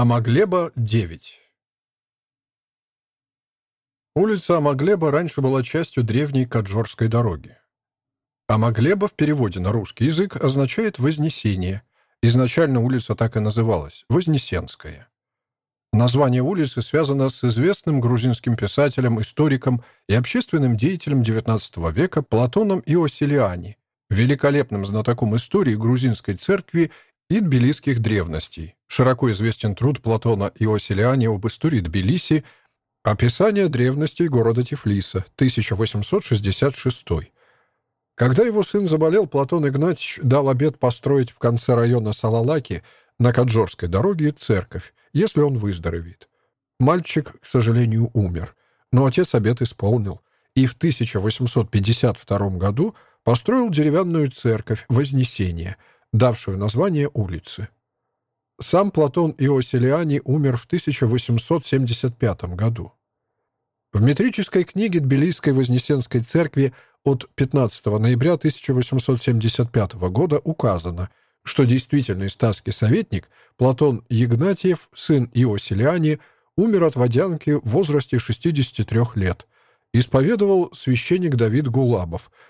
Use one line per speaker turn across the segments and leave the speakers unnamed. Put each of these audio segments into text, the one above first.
Амаглеба, 9. Улица Амаглеба раньше была частью древней Каджорской дороги. Амаглеба в переводе на русский язык означает «вознесение». Изначально улица так и называлась – Вознесенская. Название улицы связано с известным грузинским писателем, историком и общественным деятелем XIX века Платоном Иосилиани, великолепным знатоком истории грузинской церкви и тбилисских древностей. Широко известен труд Платона Иосилиани об истории Тбилиси, описание древностей города Тифлиса, 1866. Когда его сын заболел, Платон Игнатьевич дал обет построить в конце района Салалаки на Каджорской дороге церковь, если он выздоровеет. Мальчик, к сожалению, умер, но отец обет исполнил, и в 1852 году построил деревянную церковь Вознесения – давшую название улице. Сам Платон Иосилиани умер в 1875 году. В метрической книге Тбилисской Вознесенской церкви от 15 ноября 1875 года указано, что действительный статский советник Платон Игнатьев, сын Иосилиани, умер от водянки в возрасте 63 лет. Исповедовал священник Давид Гулабов –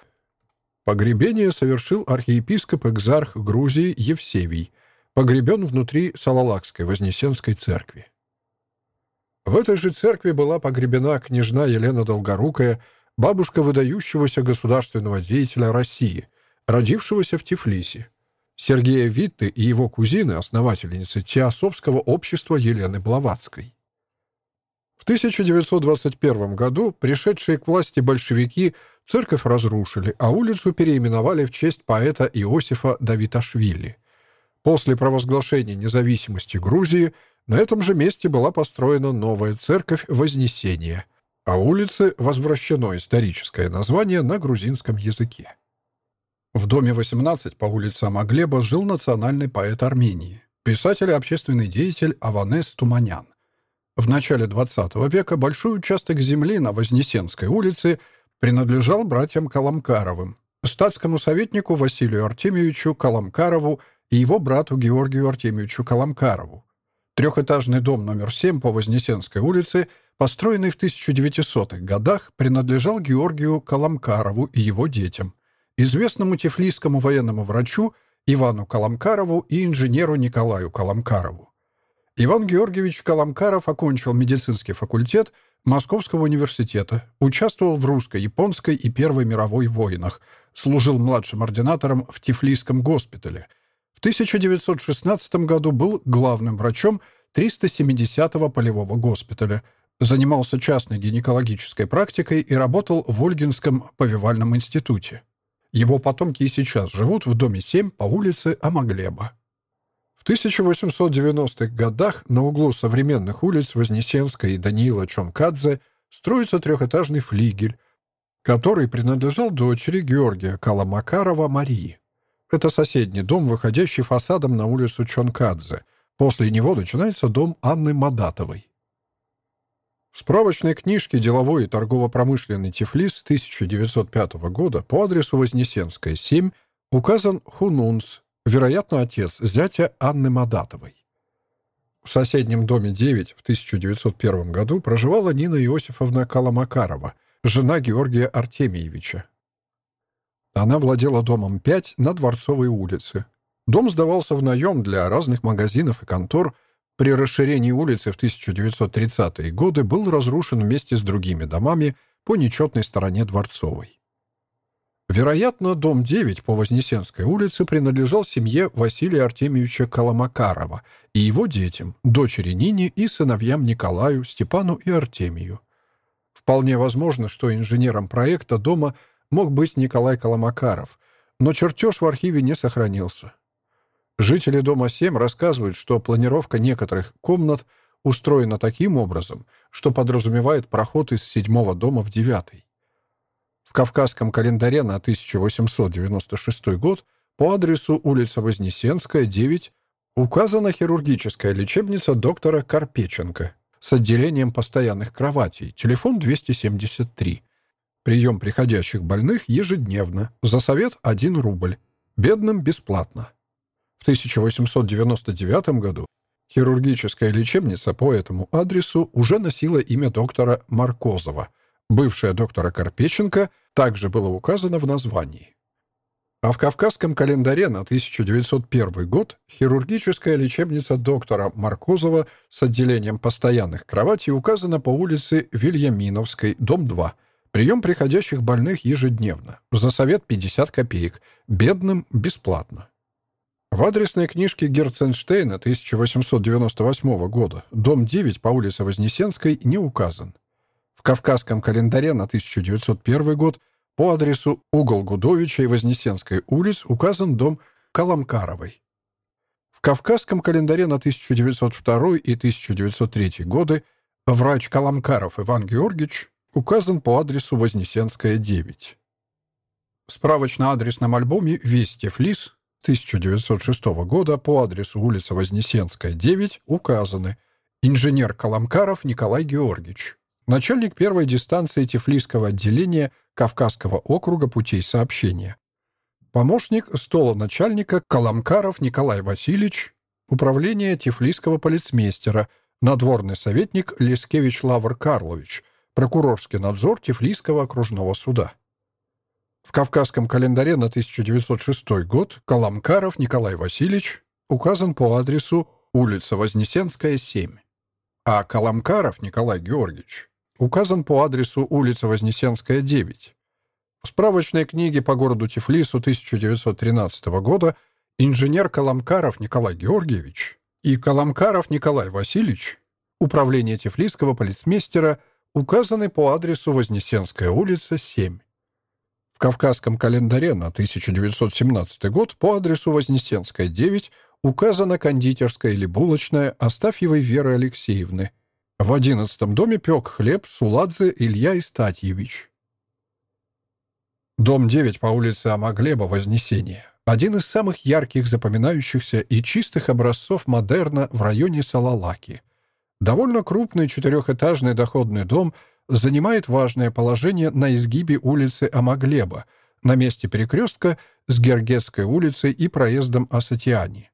Погребение совершил архиепископ-экзарх Грузии Евсевий, погребен внутри Салалакской Вознесенской церкви. В этой же церкви была погребена княжна Елена Долгорукая, бабушка выдающегося государственного деятеля России, родившегося в Тифлисе, Сергея Витты и его кузины, основательницы Теософского общества Елены Блаватской. В 1921 году пришедшие к власти большевики церковь разрушили, а улицу переименовали в честь поэта Иосифа Давиташвили. После провозглашения независимости Грузии на этом же месте была построена новая церковь Вознесения, а улице возвращено историческое название на грузинском языке. В доме 18 по улицам Аглеба жил национальный поэт Армении, писатель и общественный деятель Аванес Туманян. В начале XX века большой участок земли на Вознесенской улице принадлежал братьям Каламкаровым, статскому советнику Василию Артемьевичу Каламкарову и его брату Георгию Артемьевичу Каламкарову. Трехэтажный дом номер 7 по Вознесенской улице, построенный в 1900-х годах, принадлежал Георгию Каламкарову и его детям, известному тифлисскому военному врачу Ивану Каламкарову и инженеру Николаю Каламкарову. Иван Георгиевич Каламкаров окончил медицинский факультет Московского университета, участвовал в русско-японской и Первой мировой войнах, служил младшим ординатором в Тифлисском госпитале. В 1916 году был главным врачом 370-го полевого госпиталя, занимался частной гинекологической практикой и работал в Ольгинском повивальном институте. Его потомки и сейчас живут в доме 7 по улице Амаглеба. В 1890-х годах на углу современных улиц Вознесенской и Даниила Чонкадзе строится трехэтажный флигель, который принадлежал дочери Георгия Каламакарова Марии. Это соседний дом, выходящий фасадом на улицу Чонкадзе. После него начинается дом Анны Мадатовой. В справочной книжке «Деловой и торгово-промышленный Тифлис» 1905 года по адресу Вознесенская, 7 указан Хунунс, вероятно, отец зятя Анны Мадатовой. В соседнем доме 9 в 1901 году проживала Нина Иосифовна Каламакарова, жена Георгия Артемьевича. Она владела домом 5 на Дворцовой улице. Дом сдавался в наем для разных магазинов и контор. При расширении улицы в 1930-е годы был разрушен вместе с другими домами по нечетной стороне Дворцовой. Вероятно, дом 9 по Вознесенской улице принадлежал семье Василия Артемьевича Коломакарова и его детям, дочери Нине и сыновьям Николаю, Степану и Артемию. Вполне возможно, что инженером проекта дома мог быть Николай Коломакаров, но чертеж в архиве не сохранился. Жители дома 7 рассказывают, что планировка некоторых комнат устроена таким образом, что подразумевает проход из седьмого дома в девятый. В Кавказском календаре на 1896 год по адресу улица Вознесенская, 9, указана хирургическая лечебница доктора Карпеченко с отделением постоянных кроватей, телефон 273. Прием приходящих больных ежедневно, за совет 1 рубль, бедным бесплатно. В 1899 году Хирургическая лечебница по этому адресу уже носила имя доктора Маркозова. Бывшая доктора Карпеченко также было указано в названии. А в Кавказском календаре на 1901 год хирургическая лечебница доктора Маркозова с отделением постоянных кроватей указана по улице Вильяминовской, дом 2. Прием приходящих больных ежедневно. За совет 50 копеек. Бедным – бесплатно. В адресной книжке Герценштейна 1898 года дом 9 по улице Вознесенской не указан. Кавказском календаре на 1901 год по адресу угол Гудовича и Вознесенской улиц указан дом Каламкаровой. В Кавказском календаре на 1902 и 1903 годы врач Каламкаров Иван Георгиевич указан по адресу Вознесенская, 9. В справочно-адресном альбоме «Вести Флис» 1906 года по адресу улица Вознесенская, 9 указаны инженер Каламкаров Николай Георгиевич, начальник первой дистанции Тифлисского отделения Кавказского округа путей сообщения. Помощник стола начальника Каламкаров Николай Васильевич, управление Тифлисского полицмейстера, надворный советник Лескевич Лавр Карлович, прокурорский надзор Тифлисского окружного суда. В Кавказском календаре на 1906 год Каламкаров Николай Васильевич указан по адресу улица Вознесенская, 7, а Каламкаров Николай Георгиевич указан по адресу улица Вознесенская, 9. В справочной книге по городу Тифлису 1913 года инженер Каламкаров Николай Георгиевич и Каламкаров Николай Васильевич, управление Тифлисского полицмейстера, указаны по адресу Вознесенская улица, 7. В Кавказском календаре на 1917 год по адресу Вознесенская, 9 указана кондитерская или булочная Астафьевой Веры Алексеевны, в одиннадцатом доме пек хлеб Суладзе Илья Истатьевич. Дом 9 по улице Амаглеба, Вознесение. Один из самых ярких, запоминающихся и чистых образцов модерна в районе Салалаки. Довольно крупный четырехэтажный доходный дом занимает важное положение на изгибе улицы Амаглеба, на месте перекрестка с Гергетской улицей и проездом Асатиани.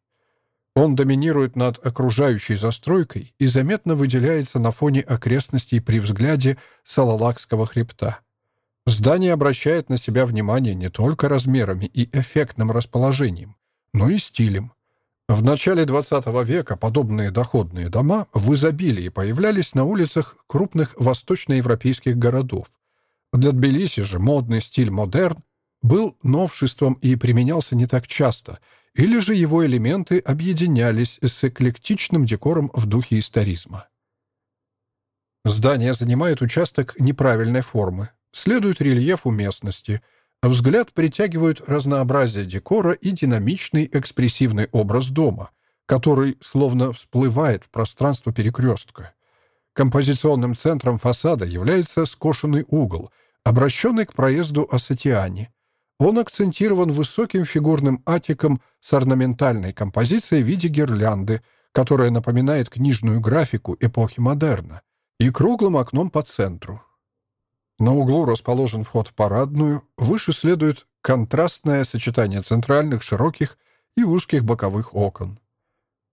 Он доминирует над окружающей застройкой и заметно выделяется на фоне окрестностей при взгляде Салалакского хребта. Здание обращает на себя внимание не только размерами и эффектным расположением, но и стилем. В начале XX века подобные доходные дома в изобилии появлялись на улицах крупных восточноевропейских городов. Для Тбилиси же модный стиль модерн был новшеством и применялся не так часто — или же его элементы объединялись с эклектичным декором в духе историзма. Здание занимает участок неправильной формы, следует рельефу местности, а взгляд притягивают разнообразие декора и динамичный экспрессивный образ дома, который словно всплывает в пространство перекрестка. Композиционным центром фасада является скошенный угол, обращенный к проезду Асатиани, он акцентирован высоким фигурным атиком с орнаментальной композицией в виде гирлянды, которая напоминает книжную графику эпохи модерна, и круглым окном по центру. На углу расположен вход в парадную, выше следует контрастное сочетание центральных, широких и узких боковых окон.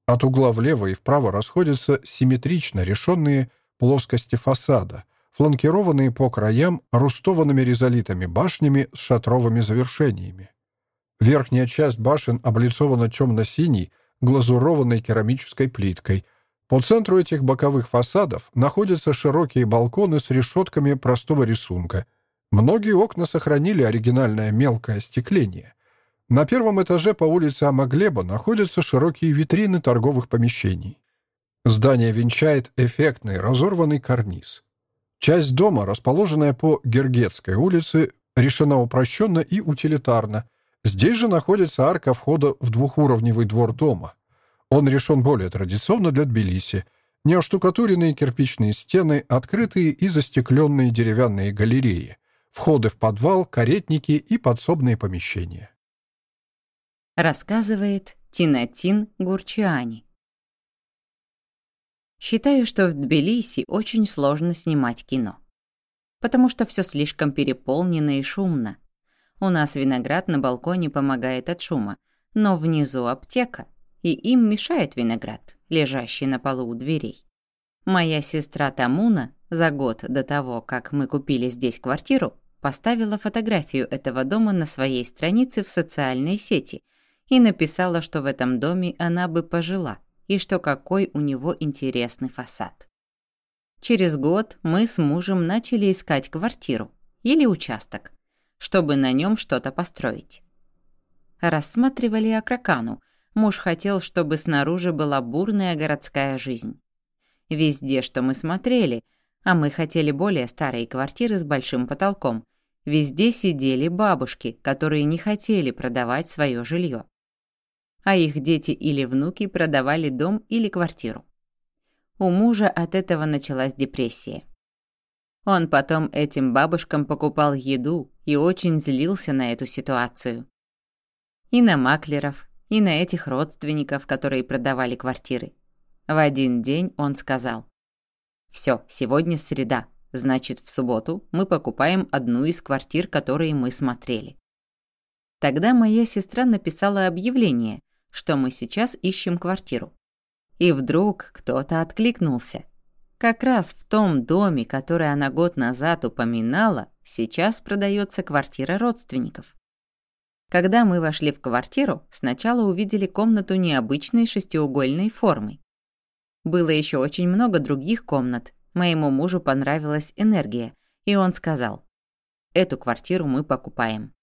От угла влево и вправо расходятся симметрично решенные плоскости фасада, фланкированные по краям рустованными резолитами башнями с шатровыми завершениями. Верхняя часть башен облицована темно-синей, глазурованной керамической плиткой. По центру этих боковых фасадов находятся широкие балконы с решетками простого рисунка. Многие окна сохранили оригинальное мелкое остекление. На первом этаже по улице Амаглеба находятся широкие витрины торговых помещений. Здание венчает эффектный разорванный карниз. Часть дома, расположенная по Гергетской улице, решена упрощенно и утилитарно. Здесь же находится арка входа в двухуровневый двор дома. Он решен более традиционно для Тбилиси. Неоштукатуренные кирпичные стены, открытые и застекленные деревянные галереи, входы в подвал, каретники и подсобные помещения.
Рассказывает Тинатин Гурчиани. Считаю, что в Тбилиси очень сложно снимать кино. Потому что все слишком переполнено и шумно. У нас виноград на балконе помогает от шума, но внизу аптека, и им мешает виноград. лежащий на полу у дверей. Моя сестра Тамуна за год до того, как мы купили здесь квартиру, поставила фотографию этого дома на своей странице в социальной сети и написала, что в этом доме она бы пожила и что какой у него интересный фасад. Через год мы с мужем начали искать квартиру или участок, чтобы на нем что-то построить. Рассматривали Акракану. Муж хотел, чтобы снаружи была бурная городская жизнь. Везде, что мы смотрели, а мы хотели более старые квартиры с большим потолком, везде сидели бабушки, которые не хотели продавать свое жилье. А их дети или внуки продавали дом или квартиру. У мужа от этого началась депрессия. Он потом этим бабушкам покупал еду и очень злился на эту ситуацию. И на маклеров, и на этих родственников, которые продавали квартиры. В один день он сказал, «Все, сегодня среда, значит, в субботу мы покупаем одну из квартир, которые мы смотрели». Тогда моя сестра написала объявление, что мы сейчас ищем квартиру. И вдруг кто-то откликнулся. Как раз в том доме, который она год назад упоминала, сейчас продается квартира родственников. Когда мы вошли в квартиру, сначала увидели комнату необычной шестиугольной формы. Было еще очень много других комнат. Моему мужу понравилась энергия, и он сказал, «Эту квартиру мы покупаем».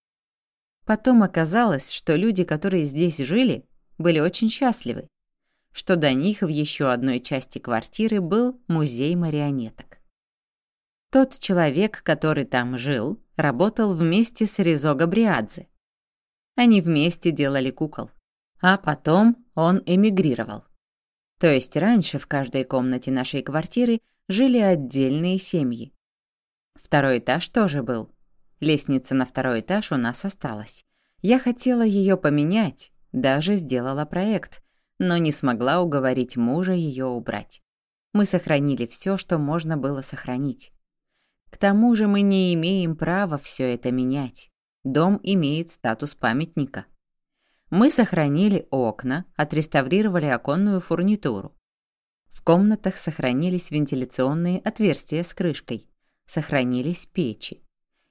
Потом оказалось, что люди, которые здесь жили, были очень счастливы что до них в еще одной части квартиры был музей марионеток. Тот человек, который там жил, работал вместе с Ризо Габриадзе. Они вместе делали кукол. А потом он эмигрировал. То есть раньше в каждой комнате нашей квартиры жили отдельные семьи. Второй этаж тоже был. Лестница на второй этаж у нас осталась. Я хотела ее поменять, даже сделала проект, но не смогла уговорить мужа ее убрать. Мы сохранили все, что можно было сохранить. К тому же мы не имеем права все это менять. Дом имеет статус памятника. Мы сохранили окна, отреставрировали оконную фурнитуру. В комнатах сохранились вентиляционные отверстия с крышкой. Сохранились печи.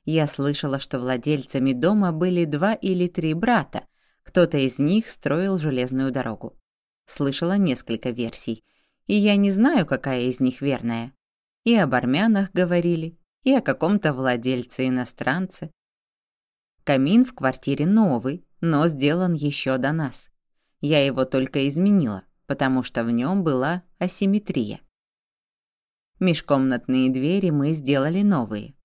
Я слышала, что владельцами дома были два или три брата. Кто-то из них строил железную дорогу. Слышала несколько версий, и я не знаю, какая из них верная. И об армянах говорили, и о каком-то владельце-иностранце. Камин в квартире новый, но сделан еще до нас. Я его только изменила, потому что в нем была асимметрия. Межкомнатные двери мы сделали новые.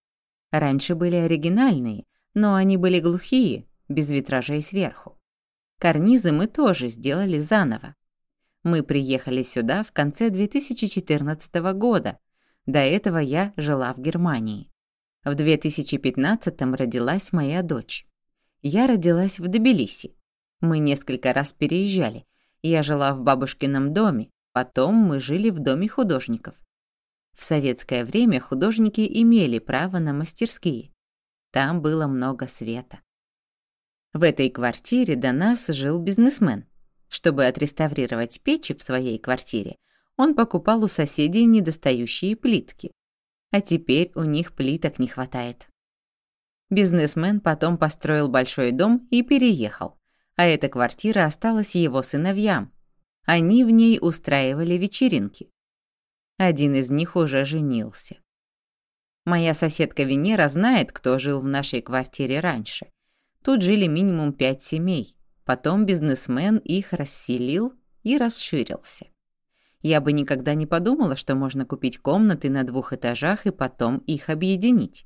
Раньше были оригинальные, но они были глухие, без витражей сверху. Карнизы мы тоже сделали заново. Мы приехали сюда в конце 2014 года. До этого я жила в Германии. В 2015 родилась моя дочь. Я родилась в Тбилиси. Мы несколько раз переезжали. Я жила в бабушкином доме, потом мы жили в доме художников. В советское время художники имели право на мастерские. Там было много света. В этой квартире до нас жил бизнесмен. Чтобы отреставрировать печи в своей квартире, он покупал у соседей недостающие плитки. А теперь у них плиток не хватает. Бизнесмен потом построил большой дом и переехал, а эта квартира осталась его сыновьям. Они в ней устраивали вечеринки. Один из них уже женился. Моя соседка Венера знает, кто жил в нашей квартире раньше. Тут жили минимум пять семей. Потом бизнесмен их расселил и расширился. Я бы никогда не подумала, что можно купить комнаты на двух этажах и потом их объединить.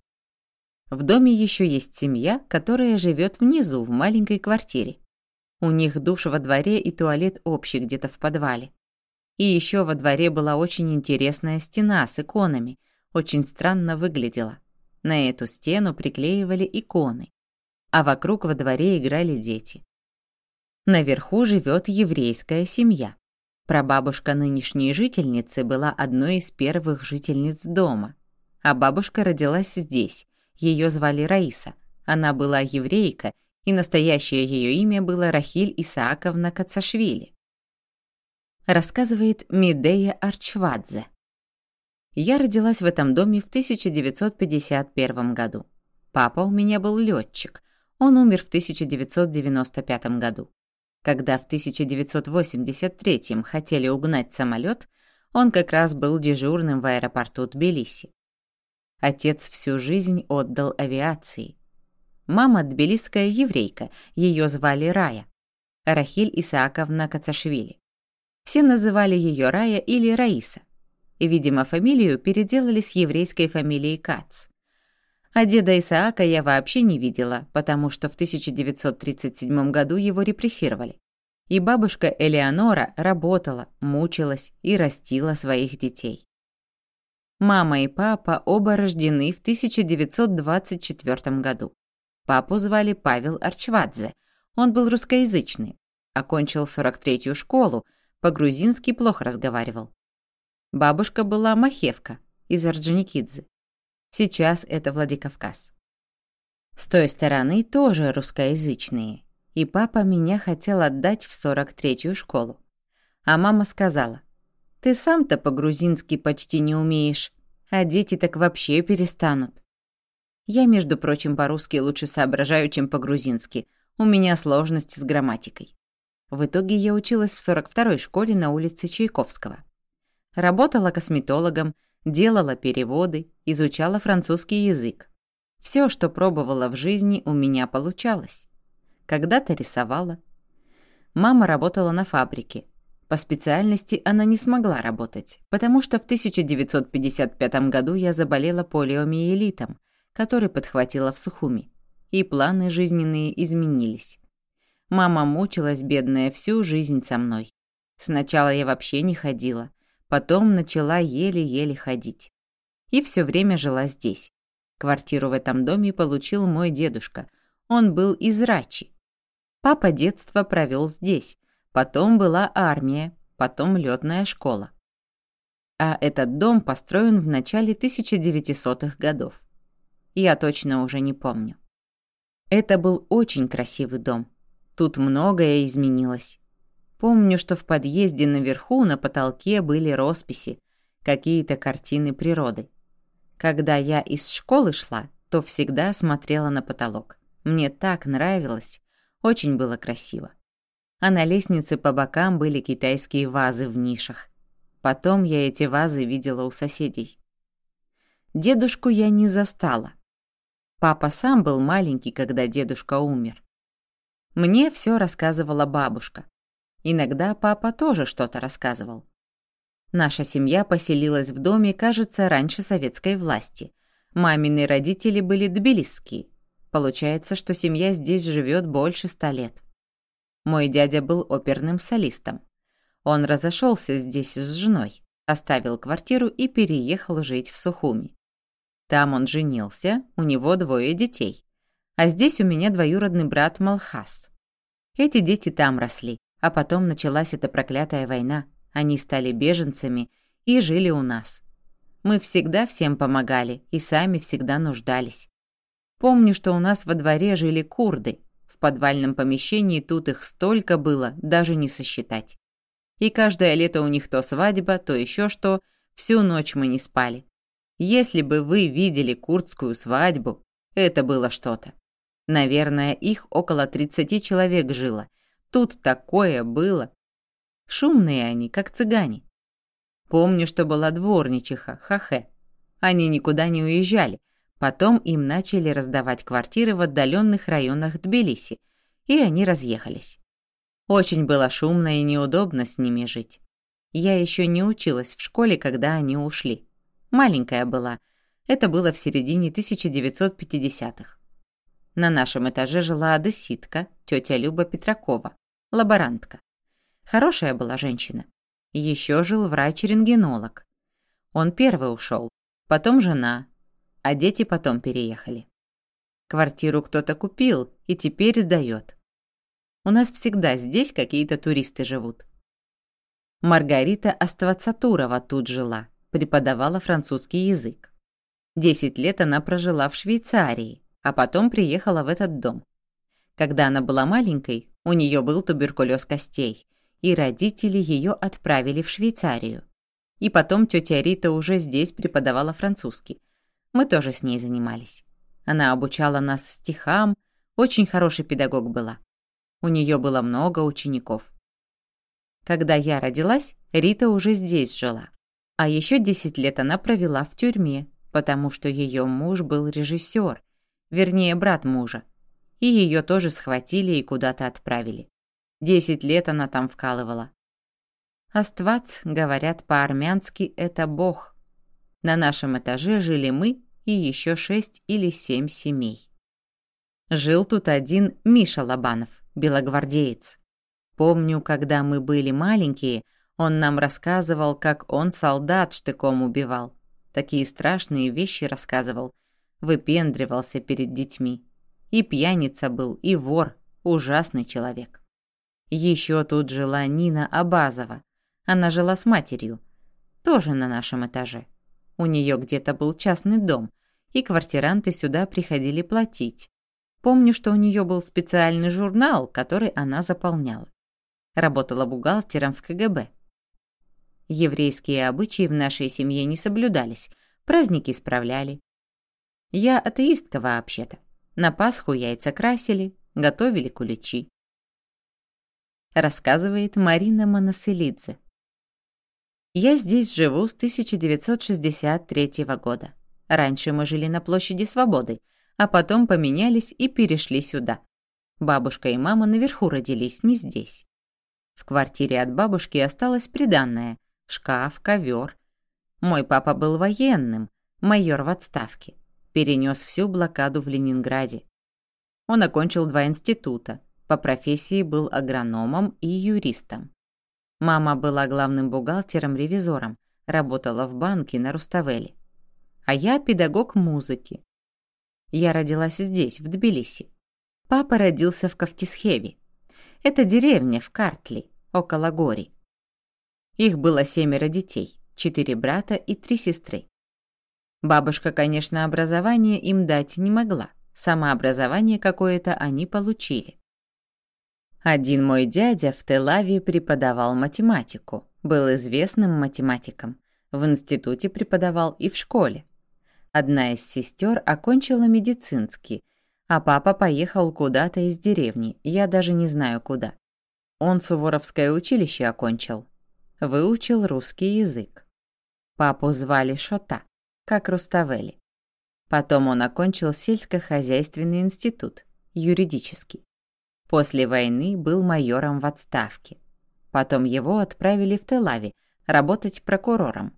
В доме еще есть семья, которая живет внизу, в маленькой квартире. У них душ во дворе и туалет общий где-то в подвале. И еще во дворе была очень интересная стена с иконами, очень странно выглядела. На эту стену приклеивали иконы, а вокруг во дворе играли дети. Наверху живет еврейская семья. Прабабушка нынешней жительницы была одной из первых жительниц дома. А бабушка родилась здесь. Ее звали Раиса. Она была еврейка, и настоящее ее имя было Рахиль Исааковна Кацашвили. рассказывает Медея Арчвадзе. Я родилась в этом доме в 1951 году. Папа у меня был летчик. Он умер в 1995 году. Когда в 1983 хотели угнать самолет, он как раз был дежурным в аэропорту Тбилиси. Отец всю жизнь отдал авиации. Мама тбилисская еврейка, ее звали Рая. Рахиль Исааковна Кацашвили. Все называли ее Рая или Раиса. И, видимо, фамилию переделали с еврейской фамилией Кац. А деда Исаака я вообще не видела, потому что в 1937 году его репрессировали. И бабушка Элеонора работала, мучилась и растила своих детей. Мама и папа оба рождены в 1924 году. Папу звали Павел Арчвадзе. Он был русскоязычный. Окончил 43-ю школу, по-грузински плохо разговаривал. Бабушка была Махевка из Орджоникидзе. Сейчас это Владикавказ. С той стороны тоже русскоязычные. И папа меня хотел отдать в 43-ю школу. А мама сказала, «Ты сам-то по-грузински почти не умеешь, а дети так вообще перестанут». Я, между прочим, по-русски лучше соображаю, чем по-грузински. У меня сложности с грамматикой. В итоге я училась в 42-й школе на улице Чайковского. Работала косметологом, делала переводы, изучала французский язык. Все, что пробовала в жизни, у меня получалось. Когда-то рисовала. Мама работала на фабрике. По специальности она не смогла работать, потому что в 1955 году я заболела полиомиелитом, который подхватила в Сухуми, и планы жизненные изменились. Мама мучилась, бедная, всю жизнь со мной. Сначала я вообще не ходила, Потом начала еле-еле ходить. И все время жила здесь. Квартиру в этом доме получил мой дедушка. Он был из Рачи. Папа детство провел здесь. Потом была армия, потом летная школа. А этот дом построен в начале 1900-х годов. Я точно уже не помню. Это был очень красивый дом. Тут многое изменилось. Помню, что в подъезде наверху на потолке были росписи, какие-то картины природы. Когда я из школы шла, то всегда смотрела на потолок. Мне так нравилось, очень было красиво. А на лестнице по бокам были китайские вазы в нишах. Потом я эти вазы видела у соседей. Дедушку я не застала. Папа сам был маленький, когда дедушка умер. Мне все рассказывала бабушка. Иногда папа тоже что-то рассказывал. Наша семья поселилась в доме, кажется, раньше советской власти. Мамины родители были тбилисские. Получается, что семья здесь живет больше ста лет. Мой дядя был оперным солистом. Он разошелся здесь с женой, оставил квартиру и переехал жить в Сухуми. Там он женился, у него двое детей. А здесь у меня двоюродный брат Малхас. Эти дети там росли. А потом началась эта проклятая война. Они стали беженцами и жили у нас. Мы всегда всем помогали и сами всегда нуждались. Помню, что у нас во дворе жили курды. В подвальном помещении тут их столько было, даже не сосчитать. И каждое лето у них то свадьба, то еще что, всю ночь мы не спали. Если бы вы видели курдскую свадьбу, это было что-то. Наверное, их около 30 человек жило, Тут такое было. Шумные они, как цыгане. Помню, что была дворничиха, Хахе. Они никуда не уезжали. Потом им начали раздавать квартиры в отдаленных районах Тбилиси, и они разъехались. Очень было шумно и неудобно с ними жить. Я еще не училась в школе, когда они ушли. Маленькая была. Это было в середине 1950-х. На нашем этаже жила одесситка, тетя Люба Петракова, лаборантка. Хорошая была женщина. Еще жил врач-рентгенолог. Он первый ушел, потом жена, а дети потом переехали. Квартиру кто-то купил и теперь сдает. У нас всегда здесь какие-то туристы живут. Маргарита Аствацатурова тут жила, преподавала французский язык. Десять лет она прожила в Швейцарии, а потом приехала в этот дом. Когда она была маленькой, у нее был туберкулез костей, и родители ее отправили в Швейцарию. И потом тетя Рита уже здесь преподавала французский. Мы тоже с ней занимались. Она обучала нас стихам, очень хороший педагог была. У нее было много учеников. Когда я родилась, Рита уже здесь жила. А еще 10 лет она провела в тюрьме, потому что ее муж был режиссер, вернее, брат мужа. И ее тоже схватили и куда-то отправили. Десять лет она там вкалывала. Аствац, говорят по-армянски, это бог. На нашем этаже жили мы и еще шесть или семь семей. Жил тут один Миша Лобанов, белогвардеец. Помню, когда мы были маленькие, он нам рассказывал, как он солдат штыком убивал. Такие страшные вещи рассказывал. Выпендривался перед детьми. И пьяница был, и вор. Ужасный человек. Еще тут жила Нина Абазова. Она жила с матерью. Тоже на нашем этаже. У нее где-то был частный дом, и квартиранты сюда приходили платить. Помню, что у нее был специальный журнал, который она заполняла. Работала бухгалтером в КГБ. Еврейские обычаи в нашей семье не соблюдались, праздники справляли. Я атеистка вообще-то. На Пасху яйца красили, готовили куличи. Рассказывает Марина Моноселидзе. Я здесь живу с 1963 года. Раньше мы жили на площади Свободы, а потом поменялись и перешли сюда. Бабушка и мама наверху родились, не здесь. В квартире от бабушки осталось приданное – шкаф, ковер. Мой папа был военным, майор в отставке. Перенес всю блокаду в Ленинграде. Он окончил два института. По профессии был агрономом и юристом. Мама была главным бухгалтером-ревизором, работала в банке на Руставеле. А я педагог музыки. Я родилась здесь, в Тбилиси. Папа родился в Кавтисхеве. Это деревня в Картли, около Гори. Их было семеро детей, четыре брата и три сестры. Бабушка, конечно, образование им дать не могла. Самообразование какое-то они получили. Один мой дядя в Телаве преподавал математику, был известным математиком. В институте преподавал и в школе. Одна из сестер окончила медицинский, а папа поехал куда-то из деревни, я даже не знаю куда. Он Суворовское училище окончил. Выучил русский язык. Папу звали Шота, как Руставели. Потом он окончил сельскохозяйственный институт, юридический. После войны был майором в отставке. Потом его отправили в Телави работать прокурором.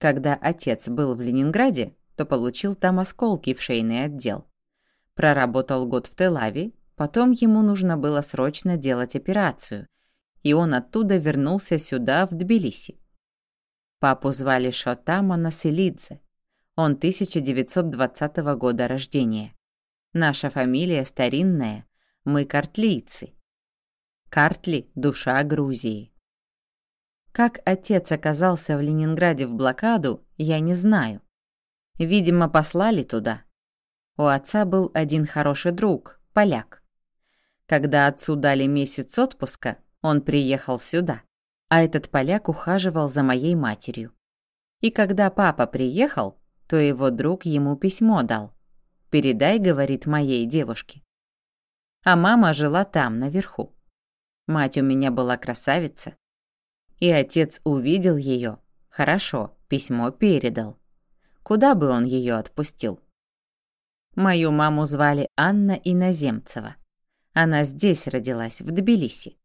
Когда отец был в Ленинграде, то получил там осколки в шейный отдел. Проработал год в Телаве, потом ему нужно было срочно делать операцию, и он оттуда вернулся сюда, в Тбилиси. Папу звали Шотама Населидзе. Он 1920 года рождения. Наша фамилия старинная, мы картлийцы. Картли – душа Грузии. Как отец оказался в Ленинграде в блокаду, я не знаю. Видимо, послали туда. У отца был один хороший друг, поляк. Когда отцу дали месяц отпуска, он приехал сюда, а этот поляк ухаживал за моей матерью. И когда папа приехал, то его друг ему письмо дал. «Передай», — говорит моей девушке. А мама жила там, наверху. Мать у меня была красавица, и отец увидел ее. Хорошо, письмо передал. Куда бы он ее отпустил? Мою маму звали Анна Иноземцева. Она здесь родилась, в Тбилиси.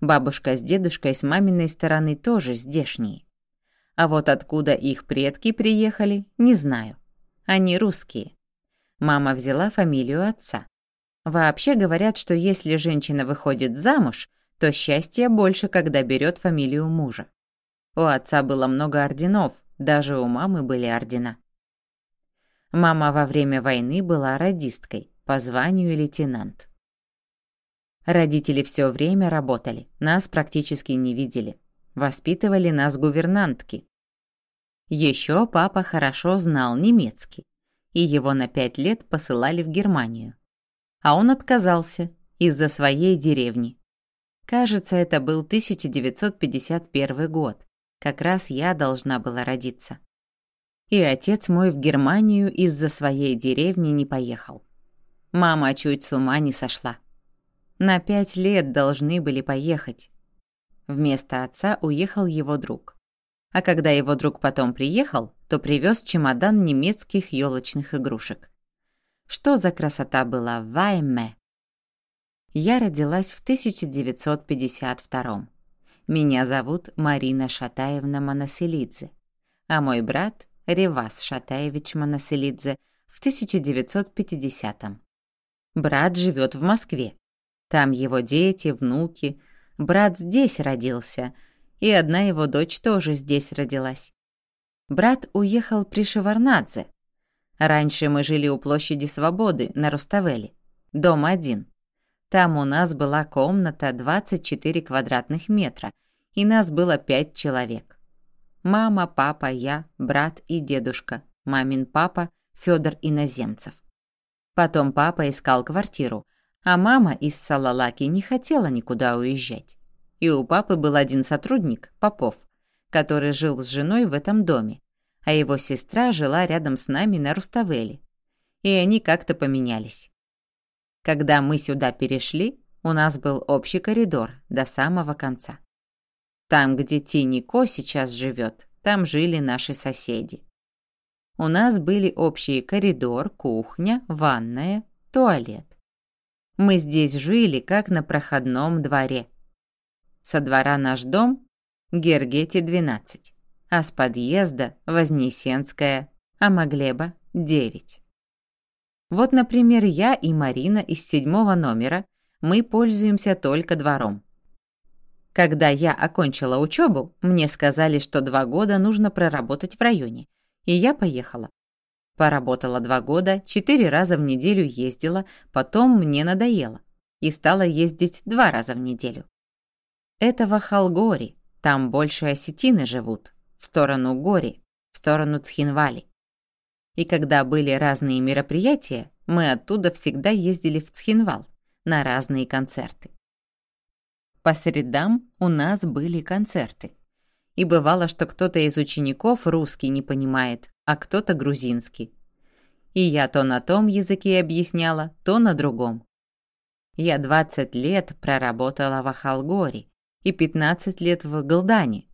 Бабушка с дедушкой с маминой стороны тоже здешние. А вот откуда их предки приехали, не знаю. Они русские. Мама взяла фамилию отца. Вообще говорят, что если женщина выходит замуж, то счастье больше, когда берет фамилию мужа. У отца было много орденов, даже у мамы были ордена. Мама во время войны была радисткой, по званию лейтенант. Родители все время работали, нас практически не видели. Воспитывали нас гувернантки. Еще папа хорошо знал немецкий, и его на пять лет посылали в Германию. А он отказался из-за своей деревни. Кажется, это был 1951 год. Как раз я должна была родиться. И отец мой в Германию из-за своей деревни не поехал. Мама чуть с ума не сошла. На пять лет должны были поехать. Вместо отца уехал его друг. А когда его друг потом приехал, то привез чемодан немецких елочных игрушек. Что за красота была в Вайме! Я родилась в 1952 Меня зовут Марина Шатаевна Моноселидзе, а мой брат Ревас Шатаевич Моноселидзе в 1950 -м. Брат живет в Москве. Там его дети, внуки. Брат здесь родился, и одна его дочь тоже здесь родилась. Брат уехал при Шеварнадзе. Раньше мы жили у площади Свободы на Руставеле, дом один. Там у нас была комната 24 квадратных метра, и нас было пять человек. Мама, папа, я, брат и дедушка, мамин папа, Федор Иноземцев. Потом папа искал квартиру, а мама из Салалаки не хотела никуда уезжать. И у папы был один сотрудник, Попов, который жил с женой в этом доме, а его сестра жила рядом с нами на Руставеле. И они как-то поменялись. Когда мы сюда перешли, у нас был общий коридор до самого конца. Там, где Тини Ко сейчас живет, там жили наши соседи. У нас были общий коридор, кухня, ванная, туалет. Мы здесь жили, как на проходном дворе. Со двора наш дом – Гергети, 12, а с подъезда – Вознесенская, а Маглеба – 9. Вот, например, я и Марина из седьмого номера, мы пользуемся только двором. Когда я окончила учебу, мне сказали, что два года нужно проработать в районе, и я поехала. Поработала два года, четыре раза в неделю ездила, потом мне надоело, и стала ездить два раза в неделю. Это в Ахалгори, там больше осетины живут, в сторону Гори, в сторону Цхинвали. И когда были разные мероприятия, мы оттуда всегда ездили в Цхинвал на разные концерты. По средам у нас были концерты. И бывало, что кто-то из учеников русский не понимает, а кто-то грузинский. И я то на том языке объясняла, то на другом. Я 20 лет проработала в Ахалгоре и 15 лет в Голдане,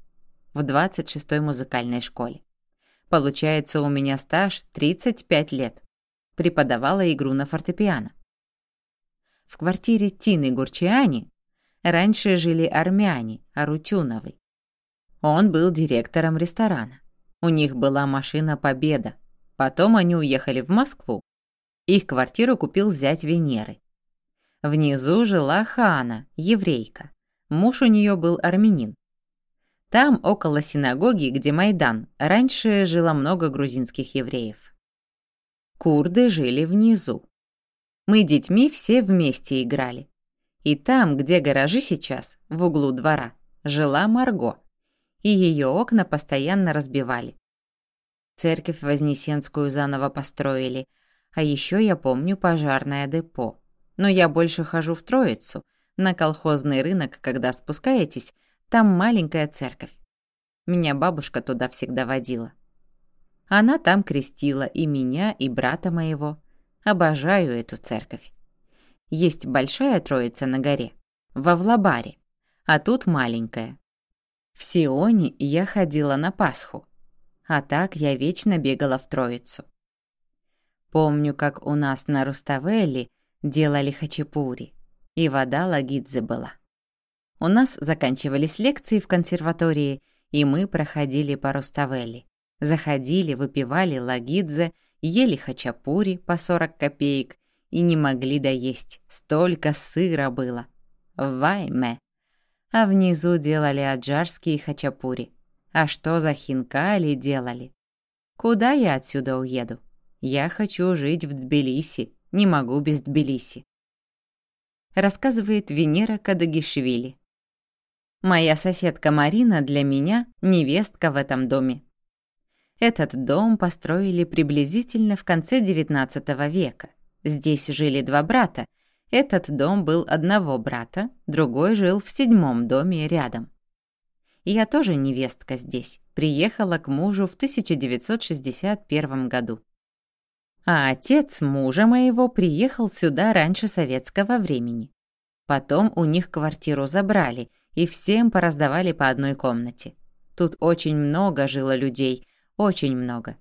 в 26-й музыкальной школе. Получается, у меня стаж 35 лет. Преподавала игру на фортепиано. В квартире Тины Гурчиани раньше жили армяне, Арутюновы. Он был директором ресторана. У них была машина «Победа». Потом они уехали в Москву. Их квартиру купил зять Венеры. Внизу жила Хана, еврейка. Муж у нее был армянин. Там, около синагоги, где Майдан, раньше жило много грузинских евреев. Курды жили внизу. Мы детьми все вместе играли. И там, где гаражи сейчас, в углу двора, жила Марго. И ее окна постоянно разбивали. Церковь Вознесенскую заново построили. А еще я помню пожарное депо. Но я больше хожу в Троицу, на колхозный рынок, когда спускаетесь, там маленькая церковь. Меня бабушка туда всегда водила. Она там крестила и меня, и брата моего. Обожаю эту церковь. Есть большая троица на горе, во Влабаре, а тут маленькая. В Сионе я ходила на Пасху, а так я вечно бегала в Троицу. Помню, как у нас на Руставелле делали хачапури, и вода лагидзе была. У нас заканчивались лекции в консерватории, и мы проходили по Руставели. Заходили, выпивали лагидзе, ели хачапури по 40 копеек и не могли доесть. Столько сыра было. Вайме. А внизу делали аджарские хачапури. А что за хинкали делали? Куда я отсюда уеду? Я хочу жить в Тбилиси. Не могу без Тбилиси. Рассказывает Венера Кадагишвили. Моя соседка Марина для меня невестка в этом доме. Этот дом построили приблизительно в конце XIX века. Здесь жили два брата. Этот дом был одного брата, другой жил в седьмом доме рядом. Я тоже невестка здесь, приехала к мужу в 1961 году. А отец мужа моего приехал сюда раньше советского времени. Потом у них квартиру забрали и всем пораздавали по одной комнате. Тут очень много жило людей, очень много.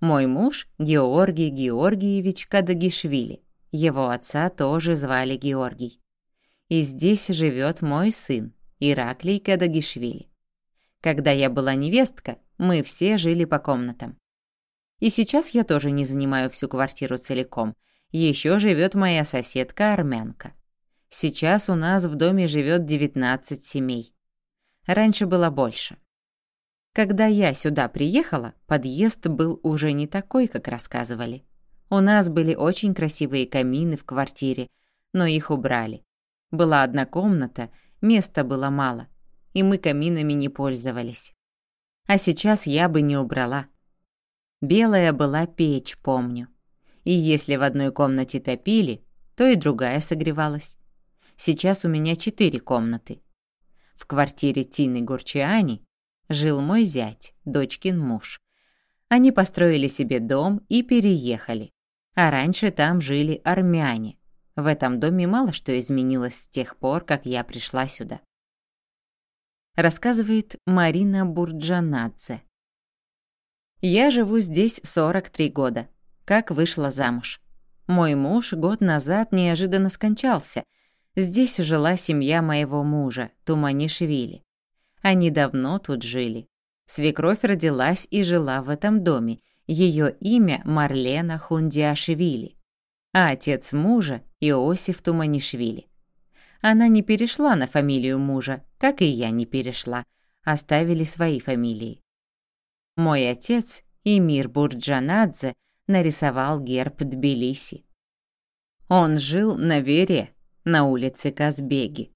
Мой муж Георгий Георгиевич Кадагишвили. Его отца тоже звали Георгий. И здесь живет мой сын, Ираклий Кадагишвили. Когда я была невестка, мы все жили по комнатам. И сейчас я тоже не занимаю всю квартиру целиком. Еще живет моя соседка-армянка. Сейчас у нас в доме живет 19 семей. Раньше было больше. Когда я сюда приехала, подъезд был уже не такой, как рассказывали. У нас были очень красивые камины в квартире, но их убрали. Была одна комната, места было мало, и мы каминами не пользовались. А сейчас я бы не убрала. Белая была печь, помню. И если в одной комнате топили, то и другая согревалась. Сейчас у меня четыре комнаты. В квартире Тины Гурчиани жил мой зять, дочкин муж. Они построили себе дом и переехали. А раньше там жили армяне. В этом доме мало что изменилось с тех пор, как я пришла сюда. Рассказывает Марина Бурджанадзе. Я живу здесь 43 года, как вышла замуж. Мой муж год назад неожиданно скончался. Здесь жила семья моего мужа, Туманишвили. Они давно тут жили. Свекровь родилась и жила в этом доме. Ее имя Марлена Хундиашвили. А отец мужа Иосиф Туманишвили. Она не перешла на фамилию мужа, как и я не перешла. Оставили свои фамилии. Мой отец, Эмир Бурджанадзе, нарисовал герб Тбилиси. Он жил на Вере, на улице Казбеги.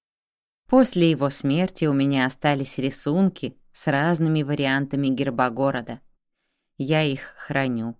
После его смерти у меня остались рисунки с разными вариантами герба города. Я их храню.